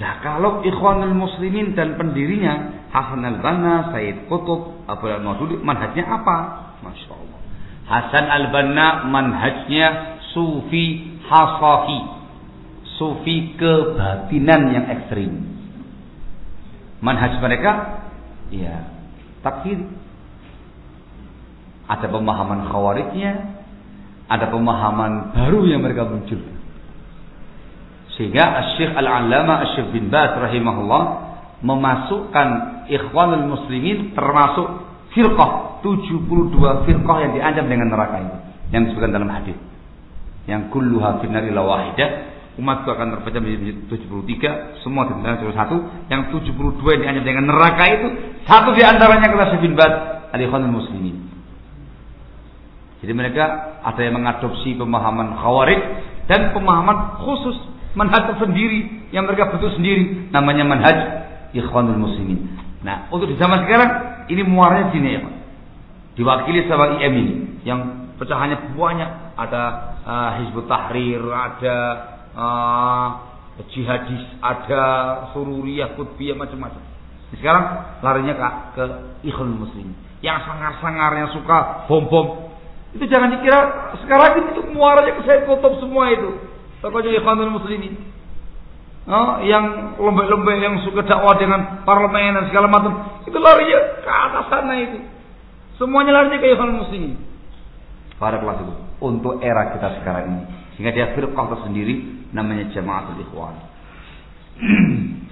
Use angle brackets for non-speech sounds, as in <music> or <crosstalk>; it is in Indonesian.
Nah kalau Ikhwanul Muslimin dan pendirinya Hasan al-Banna, Said Qutub, Abu al-Maududi, manhajnya apa? Masya Allah. Hasan al-Banna manhajnya Sufi Hasafi. Sufi kebatinan yang ekstrim. Manhaj mereka, ya takfir. Ada pemahaman khawarijnya, ada pemahaman baru yang mereka muncul. Sehingga Syekh Al-Allamah Syekh bin Baz rahimahullah memasukkan Ikhwanul Muslimin termasuk firqah 72 firqah yang diancam dengan neraka ini yang disebutkan dalam hadis. Yang kulluha finnar illa wahidah. Umatku akan terpecah menjadi 73 semua ditentang cuma satu. Yang 72 yang diancam dengan neraka itu satu di antaranya kata Syekh bin Baz al-Ikhwanul Muslimin. Jadi mereka ada yang mengadopsi pemahaman khawarij dan pemahaman khusus manhaj tersendiri yang mereka bentuk sendiri namanya manhaj ikhwanul muslimin. Nah, untuk di zaman sekarang ini muaranya sini ya. Diwakili sama IM ini yang pecahannya banyak. Ada uh, Hizbut Tahrir, ada uh, jihadis, ada sururiyah, kutbiyah macam-macam. Sekarang larinya ke, ke ikhwanul muslimin. Yang sangar-sangar yang suka bom-bom itu jangan dikira sekarang itu muaranya ke saya Kutub semua itu. Pokoknya ikhwanul muslimin. Oh, yang lembek-lembek yang suka dakwah dengan parlemen dan segala macam itu larinya ke atas sana itu. Semuanya larinya ke ikhwanul muslimin. Para kelas itu untuk era kita sekarang ini. Sehingga dia firqah tersendiri namanya jamaatul ikhwan. <clears throat>